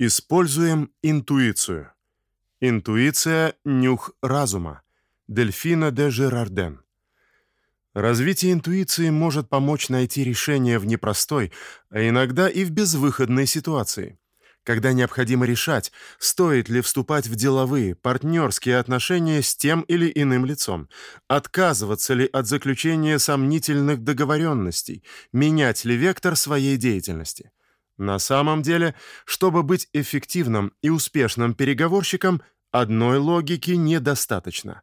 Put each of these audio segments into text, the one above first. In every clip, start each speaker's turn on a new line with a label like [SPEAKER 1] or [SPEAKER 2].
[SPEAKER 1] Используем интуицию. Интуиция нюх разума. Дельфина де Жерарден. Развитие интуиции может помочь найти решение в непростой, а иногда и в безвыходной ситуации. Когда необходимо решать, стоит ли вступать в деловые, партнерские отношения с тем или иным лицом, отказываться ли от заключения сомнительных договоренностей, менять ли вектор своей деятельности. На самом деле, чтобы быть эффективным и успешным переговорщиком, одной логики недостаточно.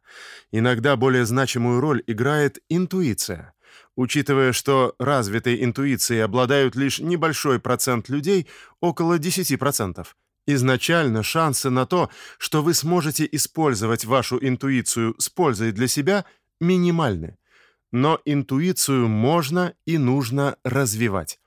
[SPEAKER 1] Иногда более значимую роль играет интуиция. Учитывая, что развитой интуицией обладают лишь небольшой процент людей, около 10%, изначально шансы на то, что вы сможете использовать вашу интуицию с пользой для себя, минимальны. Но интуицию можно и нужно развивать.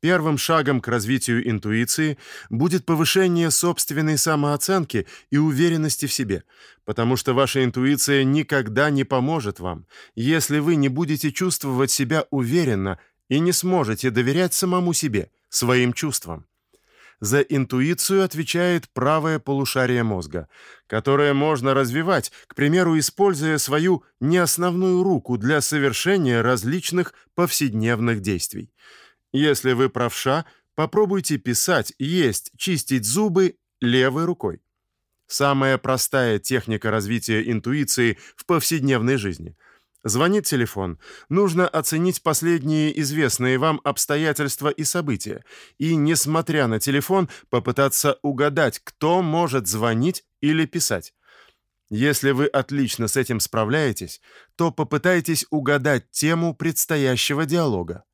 [SPEAKER 1] Первым шагом к развитию интуиции будет повышение собственной самооценки и уверенности в себе, потому что ваша интуиция никогда не поможет вам, если вы не будете чувствовать себя уверенно и не сможете доверять самому себе, своим чувствам. За интуицию отвечает правое полушарие мозга, которое можно развивать, к примеру, используя свою неосновную руку для совершения различных повседневных действий. Если вы правша, попробуйте писать, есть, чистить зубы левой рукой. Самая простая техника развития интуиции в повседневной жизни. Звонит телефон. Нужно оценить последние известные вам обстоятельства и события и, несмотря на телефон, попытаться угадать, кто может звонить или писать. Если вы отлично с этим справляетесь, то попытайтесь угадать тему предстоящего диалога.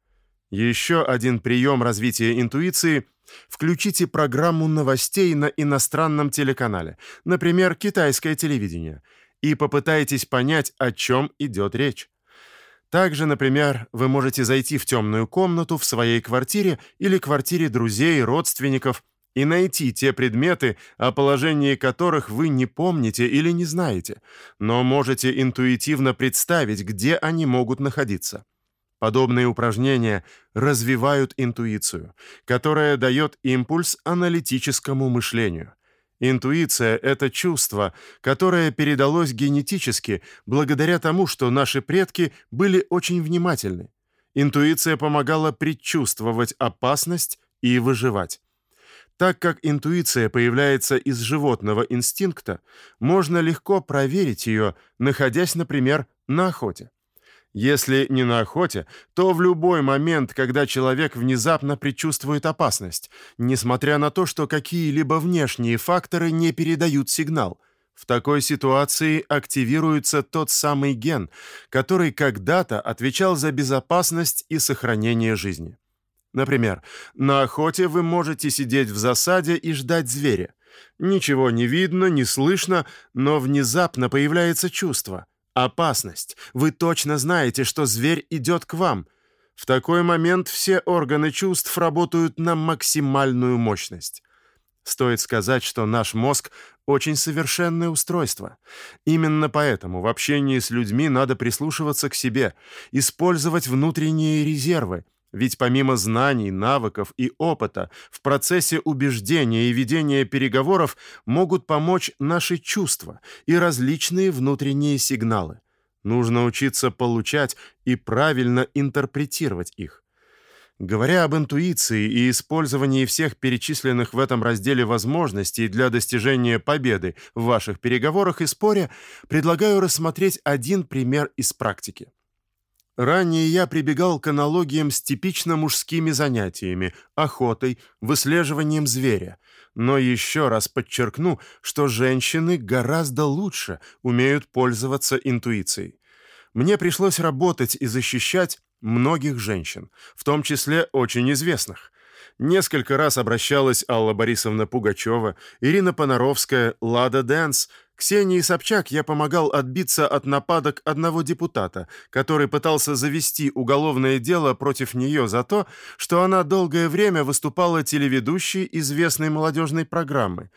[SPEAKER 1] Еще один прием развития интуиции включите программу новостей на иностранном телеканале, например, китайское телевидение, и попытайтесь понять, о чем идет речь. Также, например, вы можете зайти в темную комнату в своей квартире или квартире друзей, родственников и найти те предметы, о положении которых вы не помните или не знаете, но можете интуитивно представить, где они могут находиться. Подобные упражнения развивают интуицию, которая дает импульс аналитическому мышлению. Интуиция это чувство, которое передалось генетически благодаря тому, что наши предки были очень внимательны. Интуиция помогала предчувствовать опасность и выживать. Так как интуиция появляется из животного инстинкта, можно легко проверить ее, находясь, например, на охоте. Если не на охоте, то в любой момент, когда человек внезапно предчувствует опасность, несмотря на то, что какие-либо внешние факторы не передают сигнал. В такой ситуации активируется тот самый ген, который когда-то отвечал за безопасность и сохранение жизни. Например, на охоте вы можете сидеть в засаде и ждать зверя. Ничего не видно, не слышно, но внезапно появляется чувство – Опасность. Вы точно знаете, что зверь идет к вам. В такой момент все органы чувств работают на максимальную мощность. Стоит сказать, что наш мозг очень совершенное устройство. Именно поэтому в общении с людьми надо прислушиваться к себе, использовать внутренние резервы, ведь помимо знаний, навыков и опыта, в процессе убеждения и ведения переговоров могут помочь наши чувства и различные внутренние сигналы. Нужно учиться получать и правильно интерпретировать их. Говоря об интуиции и использовании всех перечисленных в этом разделе возможностей для достижения победы в ваших переговорах и споре, предлагаю рассмотреть один пример из практики. Ранее я прибегал к аналогиям с типично мужскими занятиями: охотой, выслеживанием зверя. Но еще раз подчеркну, что женщины гораздо лучше умеют пользоваться интуицией. Мне пришлось работать и защищать многих женщин, в том числе очень известных. Несколько раз обращалась Алла Борисовна Пугачева, Ирина Понаровская, Лада Дэнс. Ксении Собчак я помогал отбиться от нападок одного депутата, который пытался завести уголовное дело против нее за то, что она долгое время выступала телеведущей известной молодежной программы.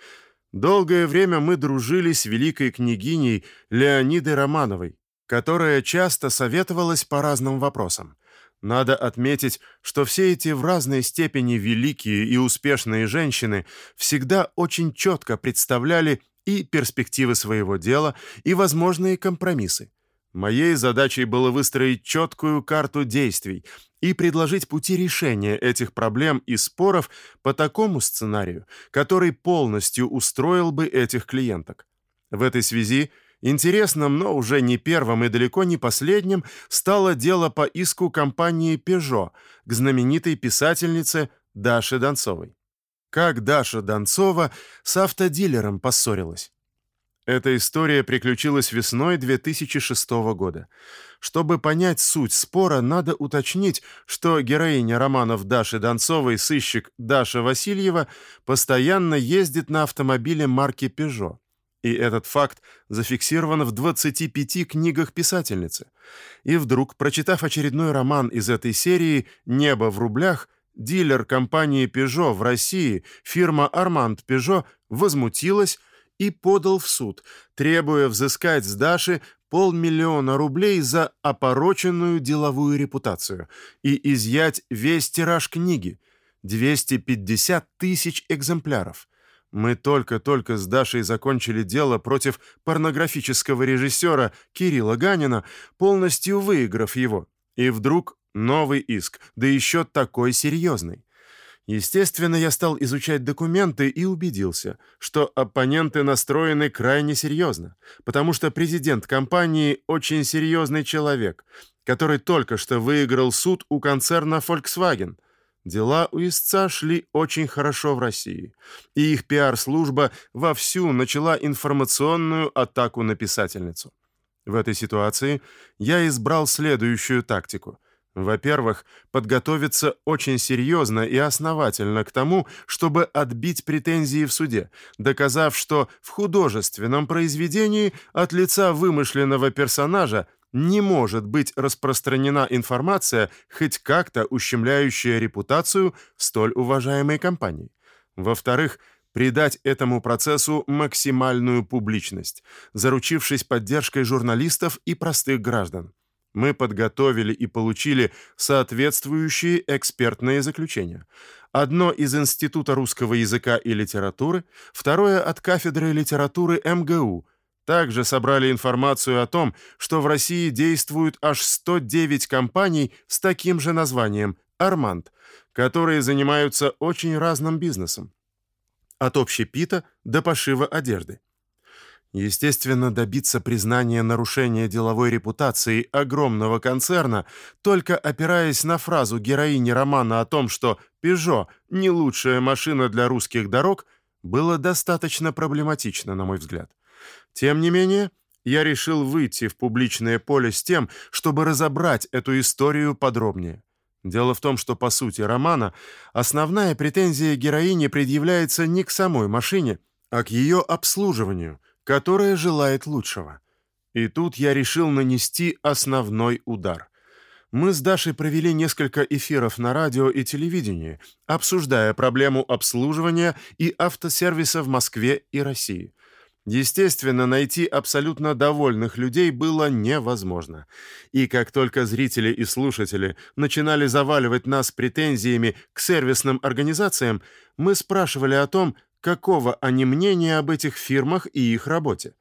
[SPEAKER 1] Долгое время мы дружили с великой княгиней Леонидой Романовой, которая часто советовалась по разным вопросам. Надо отметить, что все эти в разной степени великие и успешные женщины всегда очень четко представляли и перспективы своего дела, и возможные компромиссы. Моей задачей было выстроить четкую карту действий и предложить пути решения этих проблем и споров по такому сценарию, который полностью устроил бы этих клиенток. В этой связи Интересным, но уже не первым и далеко не последним стало дело по иску компании Peugeot к знаменитой писательнице Даше Донцовой. Как Даша Донцова с автодилером поссорилась. Эта история приключилась весной 2006 года. Чтобы понять суть спора, надо уточнить, что героиня романов Даши Донцовой, сыщик Даша Васильева, постоянно ездит на автомобиле марки Peugeot. И этот факт зафиксирован в 25 книгах писательницы. И вдруг, прочитав очередной роман из этой серии «Небо в рублях», дилер компании Peugeot в России, фирма Armand Peugeot, возмутилась и подал в суд, требуя взыскать с Даши полмиллиона рублей за опороченную деловую репутацию и изъять весь тираж книги – 250 тысяч экземпляров – мы только-только с Дашей закончили дело против порнографического режиссера Кирилла Ганина, полностью выиграв его. И вдруг новый иск, да еще такой серьезный. Естественно, я стал изучать документы и убедился, что оппоненты настроены крайне серьезно, потому что президент компании очень серьезный человек, который только что выиграл суд у концерна Volkswagen – Дела у истца шли очень хорошо в России, и их пиар-служба вовсю начала информационную атаку на писательницу. В этой ситуации я избрал следующую тактику. Во-первых, подготовиться очень серьезно и основательно к тому, чтобы отбить претензии в суде, доказав, что в художественном произведении от лица вымышленного персонажа не может быть распространена информация, хоть как-то ущемляющая репутацию столь уважаемой компании. Во-вторых, придать этому процессу максимальную публичность, заручившись поддержкой журналистов и простых граждан. Мы подготовили и получили соответствующие экспертные заключения. Одно из Института русского языка и литературы, второе от кафедры литературы МГУ – также собрали информацию о том, что в России действуют аж 109 компаний с таким же названием «Арманд», которые занимаются очень разным бизнесом. От общепита до пошива одежды. Естественно, добиться признания нарушения деловой репутации огромного концерна, только опираясь на фразу героини романа о том, что «Пежо» — не лучшая машина для русских дорог, было достаточно проблематично, на мой взгляд. Тем не менее, я решил выйти в публичное поле с тем, чтобы разобрать эту историю подробнее. Дело в том, что по сути романа основная претензия героини предъявляется не к самой машине, а к ее обслуживанию, которое желает лучшего. И тут я решил нанести основной удар. Мы с Дашей провели несколько эфиров на радио и телевидении, обсуждая проблему обслуживания и автосервиса в Москве и России. Естественно, найти абсолютно довольных людей было невозможно. И как только зрители и слушатели начинали заваливать нас претензиями к сервисным организациям, мы спрашивали о том, какого они мнения об этих фирмах и их работе.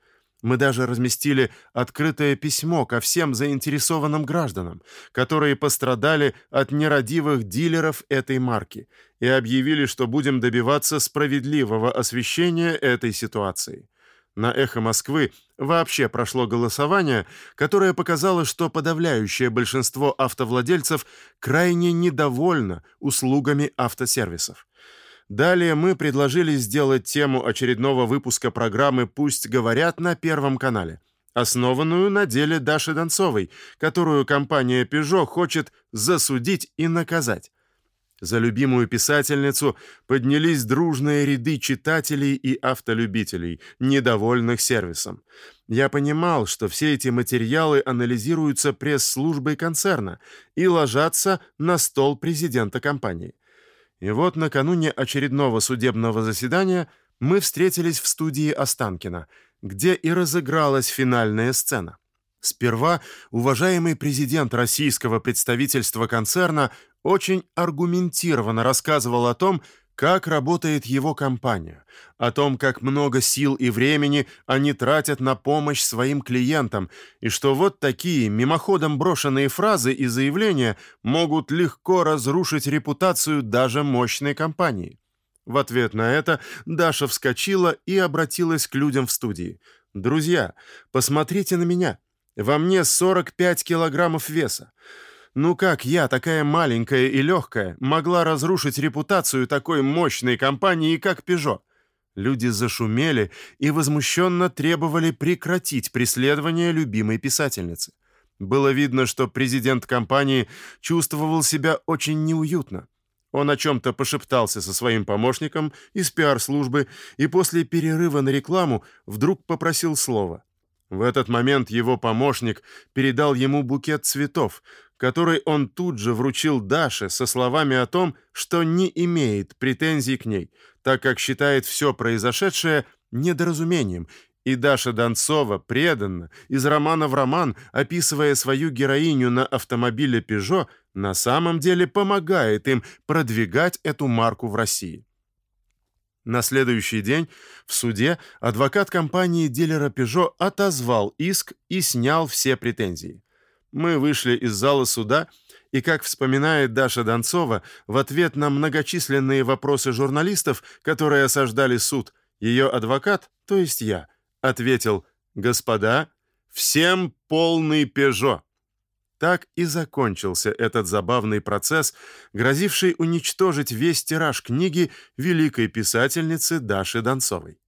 [SPEAKER 1] Мы даже разместили открытое письмо ко всем заинтересованным гражданам, которые пострадали от нерадивых дилеров этой марки, и объявили, что будем добиваться справедливого освещения этой ситуации. На «Эхо Москвы» вообще прошло голосование, которое показало, что подавляющее большинство автовладельцев крайне недовольно услугами автосервисов. Далее мы предложили сделать тему очередного выпуска программы «Пусть говорят» на Первом канале, основанную на деле Даши Донцовой, которую компания Peugeot хочет засудить и наказать. За любимую писательницу поднялись дружные ряды читателей и автолюбителей, недовольных сервисом. Я понимал, что все эти материалы анализируются пресс-службой концерна и ложатся на стол президента компании. И вот накануне очередного судебного заседания мы встретились в студии Останкина, где и разыгралась финальная сцена. Сперва уважаемый президент российского представительства концерна очень аргументированно рассказывал о том, как работает его компания, о том, как много сил и времени они тратят на помощь своим клиентам, и что вот такие мимоходом брошенные фразы и заявления могут легко разрушить репутацию даже мощной компании. В ответ на это Даша вскочила и обратилась к людям в студии. «Друзья, посмотрите на меня. Во мне 45 килограммов веса. Ну как я, такая маленькая и легкая, могла разрушить репутацию такой мощной компании, как Peugeot? Люди зашумели и возмущенно требовали прекратить преследование любимой писательницы. Было видно, что президент компании чувствовал себя очень неуютно. Он о чем-то пошептался со своим помощником из пиар-службы и после перерыва на рекламу вдруг попросил слова. В этот момент его помощник передал ему букет цветов, который он тут же вручил Даше со словами о том, что не имеет претензий к ней, так как считает все произошедшее недоразумением, и Даша Донцова преданно, из романа в роман, описывая свою героиню на автомобиле Peugeot, на самом деле помогает им продвигать эту марку в России. На следующий день в суде адвокат компании дилера Peugeot отозвал иск и снял все претензии. Мы вышли из зала суда, и, как вспоминает Даша Донцова, в ответ на многочисленные вопросы журналистов, которые осаждали суд, ее адвокат, то есть я, ответил «Господа, всем полный Пежо». Так и закончился этот забавный процесс, грозивший уничтожить весь тираж книги великой писательницы Даши Донцовой.